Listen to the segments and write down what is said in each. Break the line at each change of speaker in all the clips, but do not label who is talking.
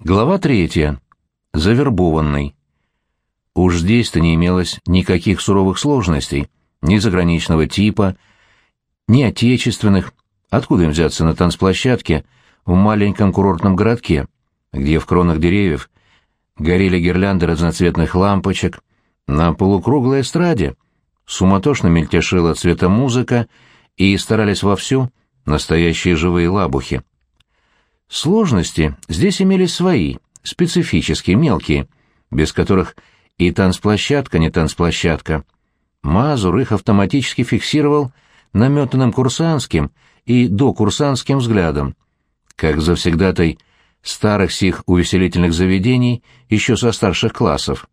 Глава третья. Завербованный. Уж здесь-то не имелось никаких суровых сложностей, ни заграничного типа, ни отечественных. Откуда им взяться на танцплощадке в маленьком курортном городке, где в кронах деревьев горели гирлянды разноцветных лампочек, на полукруглой эстраде суматошно мельтешила цвета музыка и старались вовсю настоящие живые лабухи. Сложности здесь имелись свои, специфические, мелкие, без которых и танцплощадка не танцплощадка. Мазур их автоматически фиксировал наметанным курсантским и докурсантским взглядом, как завсегдатай старых сих увеселительных заведений еще со старших классов.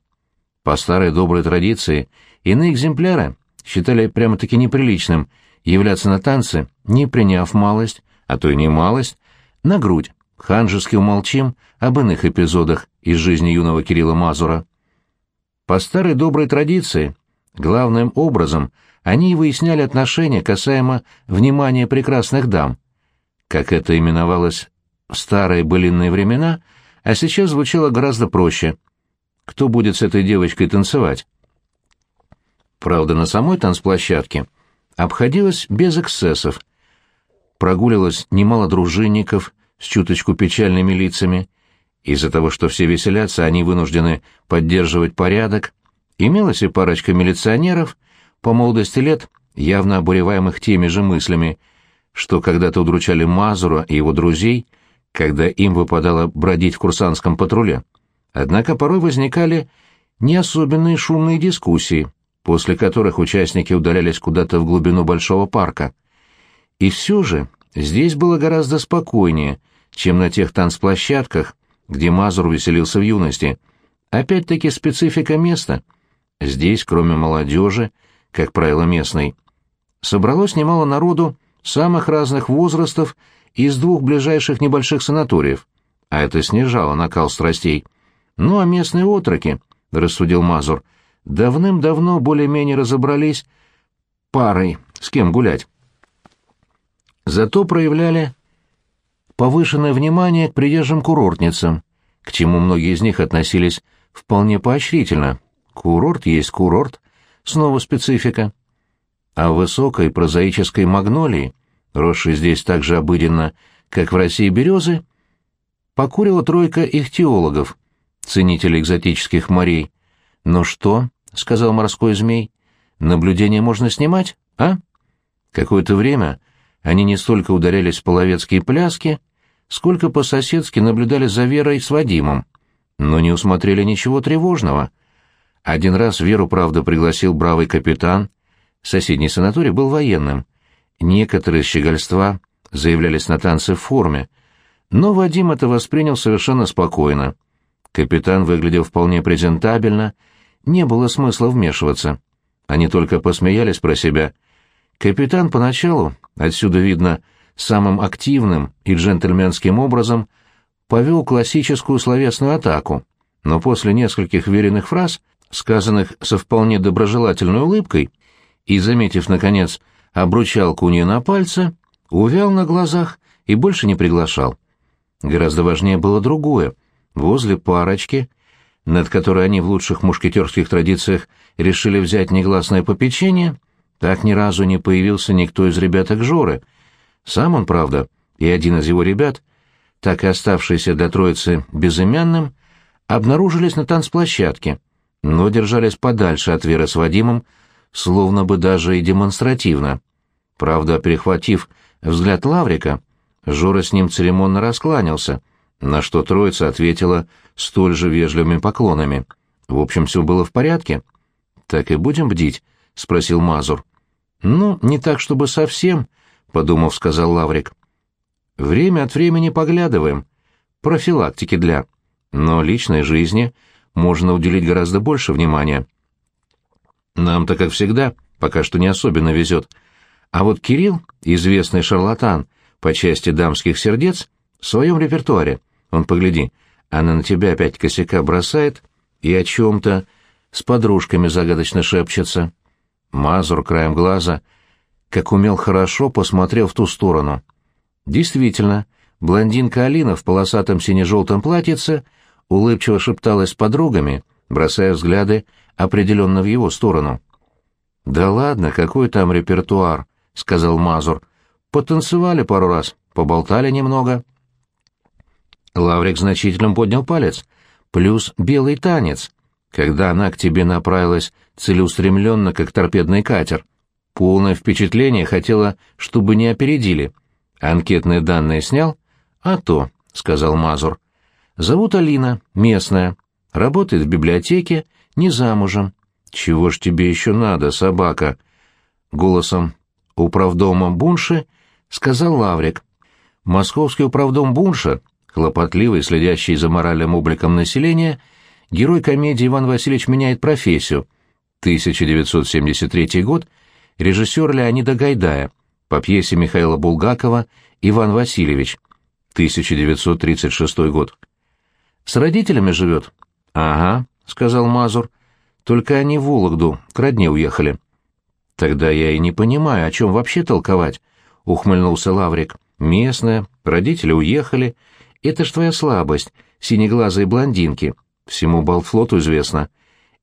По старой доброй традиции иные экземпляры считали прямо-таки неприличным являться на танцы, не приняв малость, а то и не малость, на грудь, ханжески умолчим об иных эпизодах из жизни юного Кирилла Мазура. По старой доброй традиции, главным образом, они выясняли отношения касаемо внимания прекрасных дам, как это именовалось в старые былинные времена, а сейчас звучало гораздо проще. Кто будет с этой девочкой танцевать? Правда, на самой танцплощадке обходилось без эксцессов. Прогуливалось немало дружинников, с чуточку печальными лицами. Из-за того, что все веселятся, они вынуждены поддерживать порядок. Имелась и парочка милиционеров, по молодости лет, явно обуреваемых теми же мыслями, что когда-то удручали Мазура и его друзей, когда им выпадало бродить в курсантском патруле. Однако порой возникали не особенные шумные дискуссии, после которых участники удалялись куда-то в глубину большого парка. И все же здесь было гораздо спокойнее, чем на тех танцплощадках, где Мазур веселился в юности. Опять-таки специфика места. Здесь, кроме молодежи, как правило местной, собралось немало народу самых разных возрастов из двух ближайших небольших санаториев, а это снижало накал страстей. Ну а местные отроки, — рассудил Мазур, — давным-давно более-менее разобрались парой, с кем гулять. Зато проявляли повышенное внимание к приезжим курортницам, к чему многие из них относились вполне поощрительно. Курорт есть курорт, снова специфика. А высокой прозаической магнолии, росшей здесь так же обыденно, как в России березы, покурила тройка ихтиологов, ценителей экзотических морей. «Ну что?» — сказал морской змей. «Наблюдение можно снимать, а?» Какое-то время они не столько ударялись в половецкие пляски, сколько по-соседски наблюдали за Верой с Вадимом, но не усмотрели ничего тревожного. Один раз Веру, правда, пригласил бравый капитан. Соседний санаторий был военным. Некоторые щегольства заявлялись на танцы в форме, но Вадим это воспринял совершенно спокойно. Капитан выглядел вполне презентабельно, не было смысла вмешиваться. Они только посмеялись про себя. Капитан поначалу, отсюда видно, самым активным и джентльменским образом повел классическую словесную атаку, но после нескольких веренных фраз, сказанных со вполне доброжелательной улыбкой, и, заметив, наконец, обручалку у нее на пальце, увял на глазах и больше не приглашал. Гораздо важнее было другое. Возле парочки, над которой они в лучших мушкетерских традициях решили взять негласное попечение, так ни разу не появился никто из ребяток Жоры — сам он, правда, и один из его ребят, так и оставшиеся для троицы безымянным, обнаружились на танцплощадке, но держались подальше от Веры с Вадимом, словно бы даже и демонстративно. Правда, перехватив взгляд Лаврика, Жора с ним церемонно раскланялся, на что троица ответила столь же вежливыми поклонами. В общем, все было в порядке. «Так и будем бдить?» — спросил Мазур. «Ну, не так, чтобы совсем», — подумав, сказал Лаврик. «Время от времени поглядываем. Профилактики для. Но личной жизни можно уделить гораздо больше внимания. Нам-то, как всегда, пока что не особенно везет. А вот Кирилл, известный шарлатан по части дамских сердец, в своем репертуаре. Он, погляди, она на тебя опять косяка бросает и о чем-то с подружками загадочно шепчется. Мазур краем глаза — как умел хорошо, посмотрел в ту сторону. Действительно, Блондинка Алина в полосатом сине-желтом платьице улыбчиво шепталась с подругами, бросая взгляды определенно в его сторону. «Да ладно, какой там репертуар», — сказал Мазур. «Потанцевали пару раз, поболтали немного». Лаврик значительно поднял палец. «Плюс белый танец, когда она к тебе направилась целеустремленно, как торпедный катер. Полное впечатление хотела, чтобы не опередили. Анкетные данные снял?» «А то», — сказал Мазур. «Зовут Алина, местная. Работает в библиотеке, не замужем. Чего ж тебе еще надо, собака?» Голосом управдома Бунши сказал Лаврик. Московский управдом Бунша, хлопотливый, следящий за моральным обликом населения, герой комедии Иван Васильевич меняет профессию. 1973 год, режиссер Леонида Гайдая, по пьесе Михаила Булгакова «Иван Васильевич», 1936 год. «С родителями живет?» «Ага», — сказал Мазур. «Только они в Вологду, к родне уехали». «Тогда я и не понимаю, о чем вообще толковать», — ухмыльнулся Лаврик. «Местная, родители уехали. Это ж твоя слабость, синеглазые блондинки. Всему Балтфлоту известно.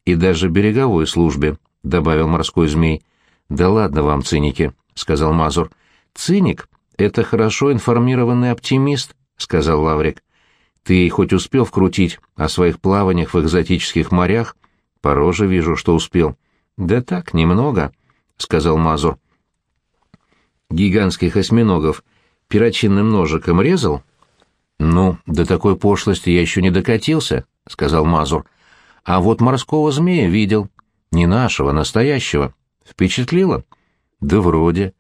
И даже береговой службе», — добавил морской змей. «Да ладно вам, циники», — сказал Мазур. «Циник — это хорошо информированный оптимист», — сказал Лаврик. «Ты хоть успел вкрутить о своих плаваниях в экзотических морях?» «По роже вижу, что успел». «Да так, немного», — сказал Мазур. «Гигантских осьминогов перочинным ножиком резал?» «Ну, до такой пошлости я еще не докатился», — сказал Мазур. «А вот морского змея видел. Не нашего, настоящего. Впечатлило?» «Да вроде».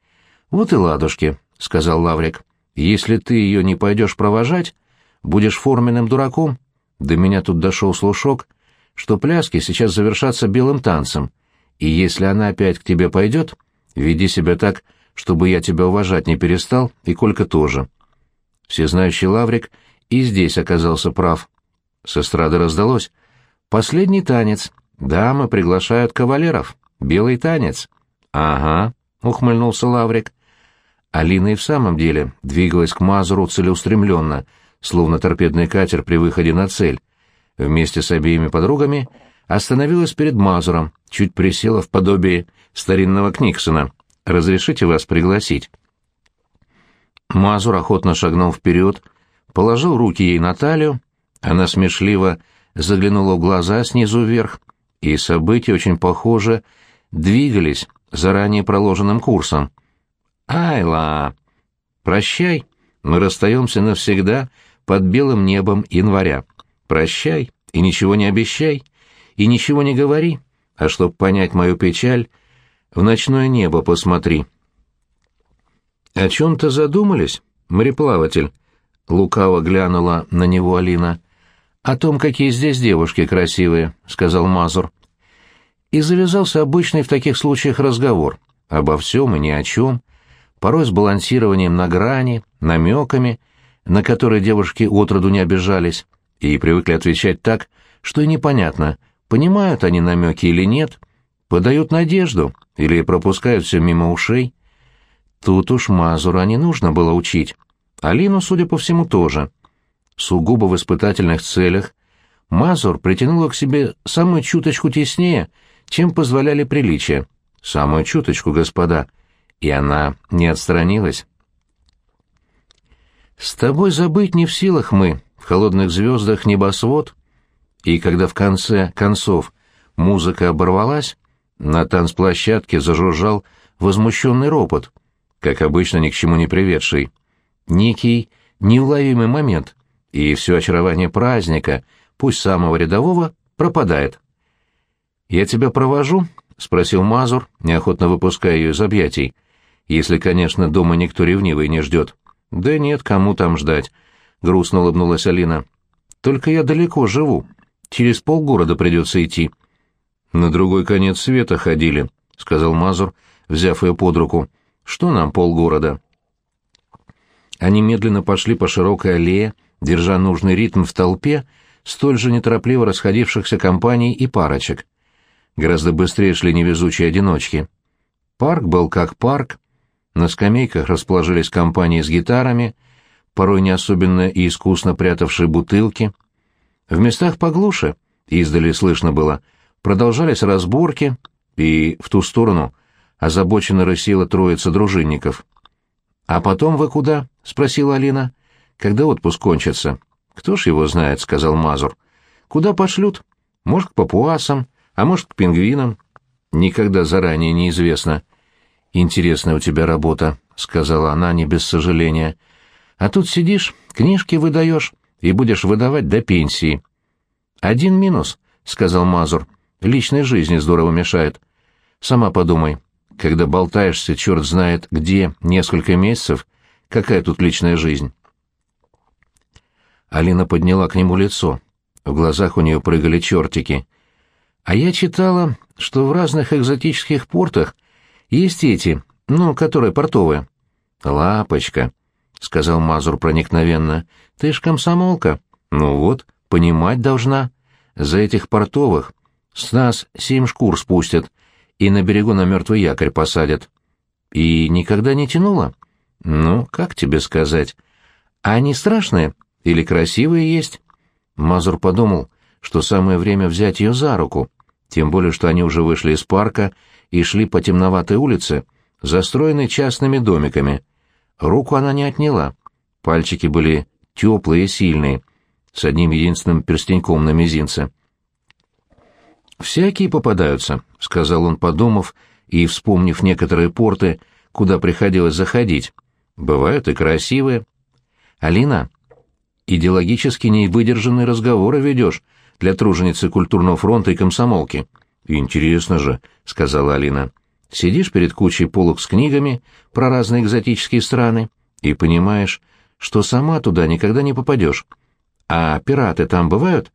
«Вот и ладушки», — сказал Лаврик. «Если ты ее не пойдешь провожать, будешь форменным дураком. До меня тут дошел слушок, что пляски сейчас завершатся белым танцем, и если она опять к тебе пойдет, веди себя так, чтобы я тебя уважать не перестал, и Колька тоже». Всезнающий Лаврик и здесь оказался прав. С эстрады раздалось. «Последний танец. Дамы приглашают кавалеров. Белый танец». «Ага», — ухмыльнулся Лаврик. Алина и в самом деле двигалась к Мазуру целеустремленно, словно торпедный катер при выходе на цель. Вместе с обеими подругами остановилась перед Мазуром, чуть присела в подобие старинного Книксона. «Разрешите вас пригласить?» Мазур охотно шагнул вперед, положил руки ей на талию, она смешливо заглянула в глаза снизу вверх, и события очень похоже двигались заранее проложенным курсом. «Айла! Прощай, мы расстаемся навсегда под белым небом января. Прощай и ничего не обещай, и ничего не говори, а чтоб понять мою печаль, в ночное небо посмотри». «О чем-то задумались, мореплаватель?» — лукаво глянула на него Алина. «О том, какие здесь девушки красивые», — сказал Мазур. И завязался обычный в таких случаях разговор. Обо всем и ни о чем. Порой с балансированием на грани, намеками, на которые девушки отроду не обижались, и привыкли отвечать так, что и непонятно, понимают они намеки или нет, подают надежду или пропускают все мимо ушей. Тут уж Мазура не нужно было учить. Алину, судя по всему, тоже. Сугубо в испытательных целях Мазур притянула к себе самую чуточку теснее, чем позволяли приличия. Самую чуточку, господа. И она не отстранилась. «С тобой забыть не в силах мы, в холодных звездах небосвод». И когда в конце концов музыка оборвалась, на танцплощадке зажужжал возмущенный ропот, как обычно ни к чему не приведший. Некий неуловимый момент, и все очарование праздника, пусть самого рядового, пропадает. «Я тебя провожу?» — спросил Мазур, неохотно выпуская ее из объятий. «Если, конечно, дома никто ревнивый не ждет». «Да нет, кому там ждать?» — грустно улыбнулась Алина. «Только я далеко живу. Через полгорода придется идти». «На другой конец света ходили», — сказал Мазур, взяв ее под руку. «Что нам полгорода?» Они медленно пошли по широкой аллее, держа нужный ритм в толпе, столь же неторопливо расходившихся компаний и парочек. Гораздо быстрее шли невезучие одиночки. Парк был как парк. На скамейках расположились компании с гитарами, порой не особенно и искусно прятавшие бутылки. В местах поглуше, издали слышно было, продолжались разборки, и в ту сторону озабоченно рысила троица дружинников. «А потом вы куда?» — спросила Алина. «Когда отпуск кончится?» «Кто ж его знает», — сказал Мазур. «Куда пошлют? Может, к папуасам, а может, к пингвинам. Никогда заранее неизвестно». «Интересная у тебя работа», — сказала она не без сожаления. «А тут сидишь, книжки выдаешь и будешь выдавать до пенсии». «Один минус», — сказал Мазур. «Личной жизни здорово мешает. Сама подумай, когда болтаешься черт знает где несколько месяцев, какая тут личная жизнь?» Алина подняла к нему лицо. В глазах у нее прыгали чертики. «А я читала, что в разных экзотических портах есть эти, ну, которые портовые». «Лапочка», — сказал Мазур проникновенно, — «ты ж комсомолка. Ну вот, понимать должна. За этих портовых с нас семь шкур спустят и на берегу на мертвый якорь посадят. И никогда не тянула? Ну, как тебе сказать? А они страшные?» Или красивые есть?» Мазур подумал, что самое время взять ее за руку, тем более что они уже вышли из парка и шли по темноватой улице, застроенной частными домиками. Руку она не отняла. Пальчики были теплые и сильные, с одним единственным перстеньком на мизинце. «Всякие попадаются», — сказал он, подумав и вспомнив некоторые порты, куда приходилось заходить. «Бывают и красивые». «Алина, идеологически невыдержанные разговоры ведешь для труженицы культурного фронта и комсомолки. Интересно же, — сказала Алина. Сидишь перед кучей полок с книгами про разные экзотические страны и понимаешь, что сама туда никогда не попадешь. А пираты там бывают?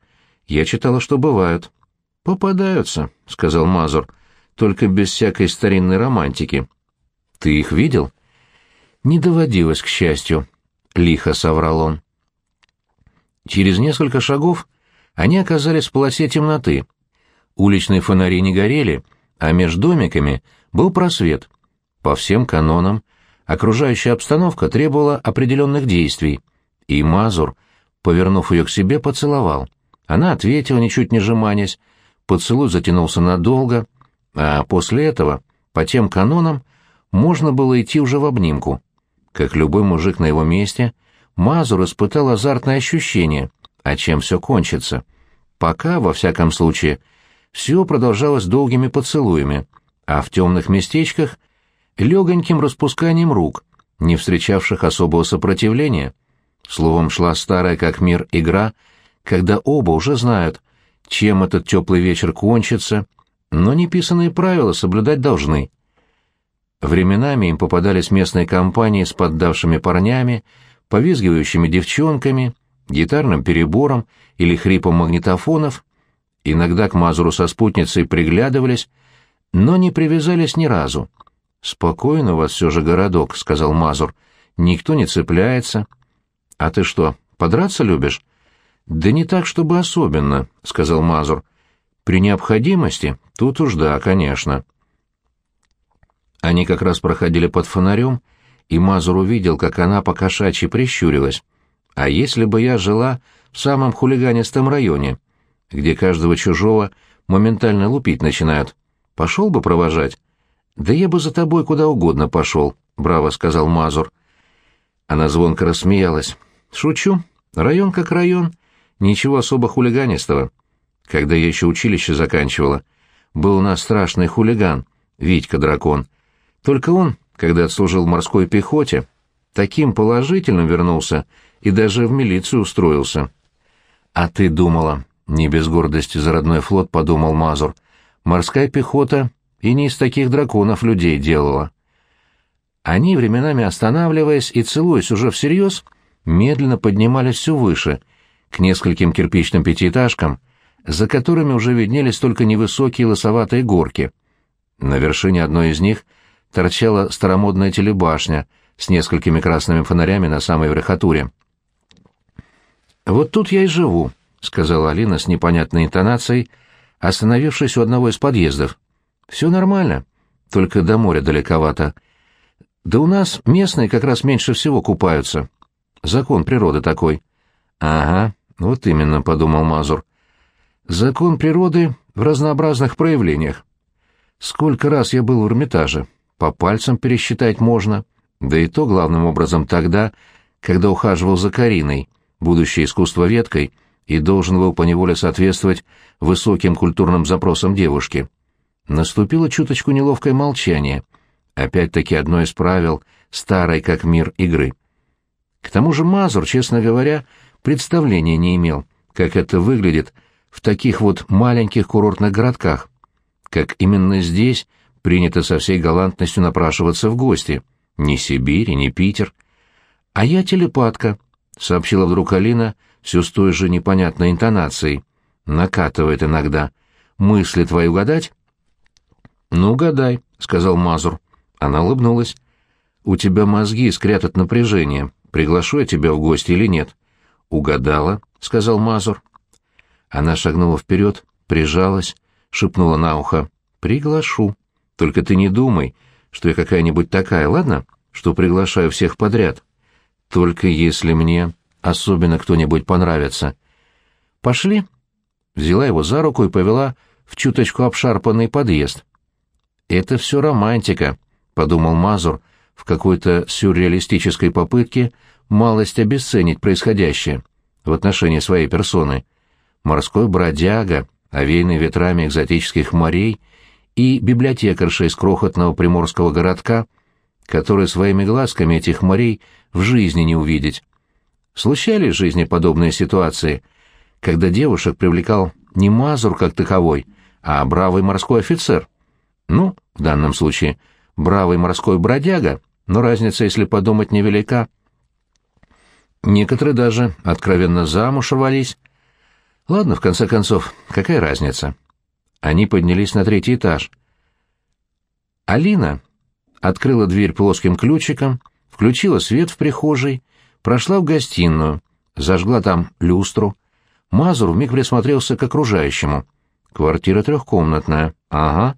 Я читала, что бывают. Попадаются, — сказал Мазур, — только без всякой старинной романтики. Ты их видел? Не доводилось, к счастью, — лихо соврал он. Через несколько шагов они оказались в полосе темноты. Уличные фонари не горели, а между домиками был просвет. По всем канонам окружающая обстановка требовала определенных действий, и Мазур, повернув ее к себе, поцеловал. Она ответила, ничуть не жеманясь, поцелуй затянулся надолго, а после этого, по тем канонам, можно было идти уже в обнимку. Как любой мужик на его месте, Мазур испытал азартное ощущение, а чем все кончится. Пока, во всяком случае, все продолжалось долгими поцелуями, а в темных местечках — легоньким распусканием рук, не встречавших особого сопротивления. Словом, шла старая как мир игра, когда оба уже знают, чем этот теплый вечер кончится, но неписанные правила соблюдать должны. Временами им попадались местные компании с поддавшими парнями, повизгивающими девчонками, гитарным перебором или хрипом магнитофонов, иногда к Мазуру со спутницей приглядывались, но не привязались ни разу. «Спокойно у вас все же городок», — сказал Мазур. «Никто не цепляется». «А ты что, подраться любишь?» «Да не так, чтобы особенно», — сказал Мазур. «При необходимости? Тут уж да, конечно». Они как раз проходили под фонарем, и Мазур увидел, как она по-кошачьи прищурилась. «А если бы я жила в самом хулиганистом районе, где каждого чужого моментально лупить начинают, пошел бы провожать?» «Да я бы за тобой куда угодно пошел», — браво сказал Мазур. Она звонко рассмеялась. «Шучу. Район как район. Ничего особо хулиганистого. Когда я еще училище заканчивала, был у нас страшный хулиган, Витька-дракон. Только он когда отслужил в морской пехоте, таким положительным вернулся и даже в милицию устроился. А ты думала, не без гордости за родной флот подумал Мазур, морская пехота и не из таких драконов людей делала. Они, временами останавливаясь и целуясь уже всерьез, медленно поднимались все выше, к нескольким кирпичным пятиэтажкам, за которыми уже виднелись только невысокие лосоватые горки. На вершине одной из них — торчала старомодная телебашня с несколькими красными фонарями на самой верхотуре. «Вот тут я и живу», — сказала Алина с непонятной интонацией, остановившись у одного из подъездов. «Все нормально, только до моря далековато. Да у нас местные как раз меньше всего купаются. закон природы такой. Ага, вот именно, подумал Мазур. Закон природы в разнообразных проявлениях. Сколько раз я был в Эрмитаже, по пальцам пересчитать можно, да и то главным образом тогда, когда ухаживал за Кариной, будущей искусствоведкой, и должен был поневоле соответствовать высоким культурным запросам девушки. Наступило чуточку неловкое молчание. Опять-таки одно из правил старой как мир игры. К тому же Мазур, честно говоря, представления не имел, как это выглядит в таких вот маленьких курортных городках, как именно здесь принято со всей галантностью напрашиваться в гости. Ни Сибирь, ни Питер. А я телепатка, — сообщила вдруг Алина все с той же непонятной интонацией. Накатывает иногда. Мысли твои угадать? «Ну, угадай», — сказал Мазур. Она улыбнулась. «У тебя мозги искрят от напряжения. Приглашу я тебя в гости или нет?» «Угадала», — сказал Мазур. Она шагнула вперед, прижалась, шепнула на ухо. «Приглашу. Только ты не думай, что я какая-нибудь такая, ладно? Что приглашаю всех подряд. Только если мне особенно кто-нибудь понравится. Пошли?» Взяла его за руку и повела в чуточку обшарпанный подъезд. «Это все романтика», — подумал Мазур в какой-то сюрреалистической попытке малость обесценить происходящее в отношении своей персоны морской бродяга, овеянный ветрами экзотических морей, и библиотекарша из крохотного приморского городка, который своими глазками этих морей в жизни не увидеть. Случались в жизни подобные ситуации, когда девушек привлекал не Мазур как таковой, а бравый морской офицер. Ну, в данном случае, бравый морской бродяга, но разница, если подумать, невелика. Некоторые даже откровенно замуж рвались, Ладно, в конце концов, какая разница? Они поднялись на третий этаж. Алина открыла дверь плоским ключиком, включила свет в прихожей, прошла в гостиную, зажгла там люстру. Мазур вмиг присмотрелся к окружающему. Квартира трехкомнатная. Ага.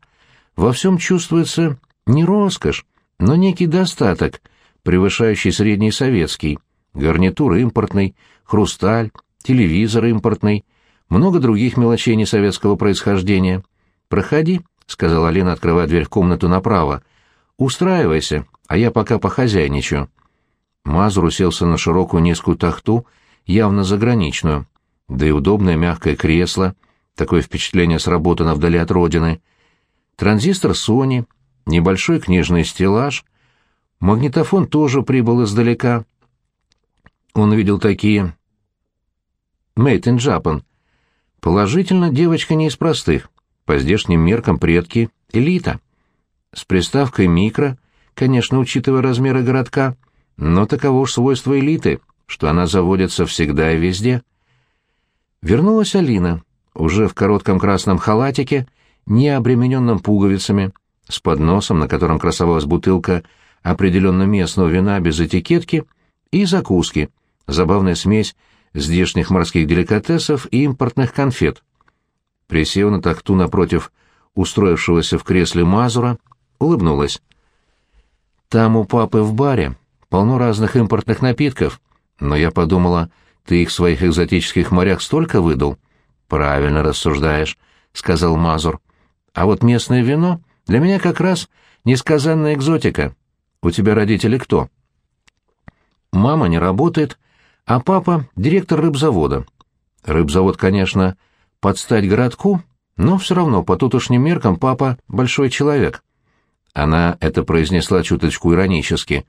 Во всем чувствуется не роскошь, но некий достаток, превышающий средний советский. Гарнитур импортный, хрусталь, телевизор импортный, много других мелочей несоветского происхождения. «Проходи», — сказала Лена, открывая дверь в комнату направо. «Устраивайся, а я пока похозяйничаю». Мазур уселся на широкую низкую тахту, явно заграничную. Да и удобное мягкое кресло, такое впечатление сработано вдали от родины. Транзистор Sony, небольшой книжный стеллаж. Магнитофон тоже прибыл издалека. Он видел такие... «Made in Japan», Положительно, девочка не из простых. По здешним меркам предки — элита. С приставкой «микро», конечно, учитывая размеры городка, но таково уж свойство элиты, что она заводится всегда и везде. Вернулась Алина, уже в коротком красном халатике, не обремененном пуговицами, с подносом, на котором красовалась бутылка определенно местного вина без этикетки, и закуски, забавная смесь здешних морских деликатесов и импортных конфет. Присев на тахту напротив устроившегося в кресле Мазура, улыбнулась. «Там у папы в баре полно разных импортных напитков, но я подумала, ты их в своих экзотических морях столько выдал?» «Правильно рассуждаешь», — сказал Мазур. «А вот местное вино для меня как раз несказанная экзотика. У тебя родители кто?» «Мама не работает, а папа — директор рыбзавода. Рыбзавод, конечно, под стать городку, но все равно по тутошним меркам папа — большой человек. Она это произнесла чуточку иронически.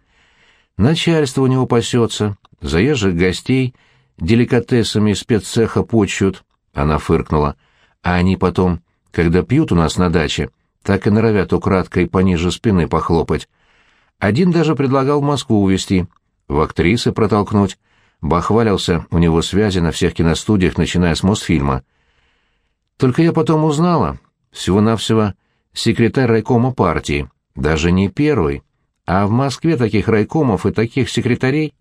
Начальство у него пасется, заезжих гостей деликатесами спеццеха почуют, она фыркнула. А они потом, когда пьют у нас на даче, так и норовят украдкой пониже спины похлопать. Один даже предлагал Москву увезти, в актрисы протолкнуть, бахвалился у него связи на всех киностудиях, начиная с Мосфильма. Только я потом узнала, всего-навсего секретарь райкома партии, даже не первый, а в Москве таких райкомов и таких секретарей.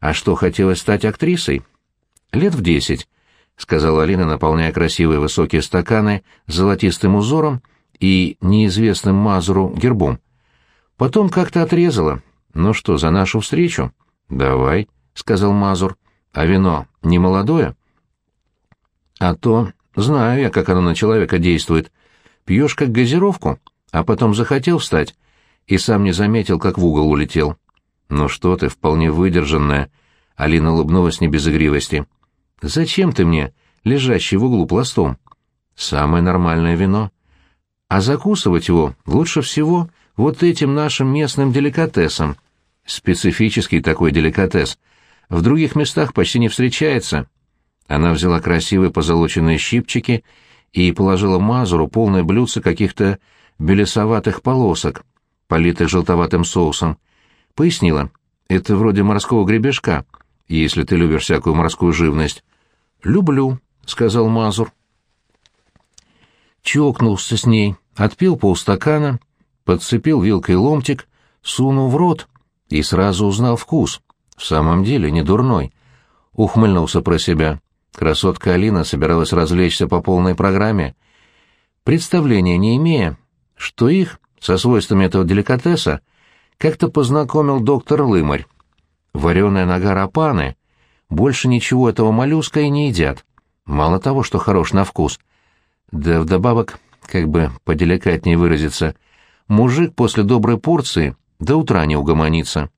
А что, хотелось стать актрисой? Лет в десять, — сказала Алина, наполняя красивые высокие стаканы золотистым узором и неизвестным Мазуру гербом. Потом как-то отрезала. Ну что, за нашу встречу? Давай, — сказал Мазур. «А вино не молодое?» «А то знаю я, как оно на человека действует. Пьешь как газировку, а потом захотел встать, и сам не заметил, как в угол улетел». «Ну что ты, вполне выдержанная», — Алина улыбнулась не без игривости. «Зачем ты мне, лежащий в углу пластом?» «Самое нормальное вино. А закусывать его лучше всего вот этим нашим местным деликатесом. Специфический такой деликатес. В других местах почти не встречается». Она взяла красивые позолоченные щипчики и положила Мазуру полное блюдце каких-то белесоватых полосок, политых желтоватым соусом. Пояснила, это вроде морского гребешка, если ты любишь всякую морскую живность. «Люблю», — сказал Мазур. Чокнулся с ней, отпил полстакана, подцепил вилкой ломтик, сунул в рот и сразу узнал вкус. В самом деле не дурной. Ухмыльнулся про себя. Красотка Алина собиралась развлечься по полной программе. Представления не имея, что их, со свойствами этого деликатеса, как-то познакомил доктор Лымарь. Вареная нога рапаны, больше ничего этого моллюска и не едят. Мало того, что хорош на вкус. Да вдобавок, как бы поделикатнее выразиться, мужик после доброй порции до утра не угомонится.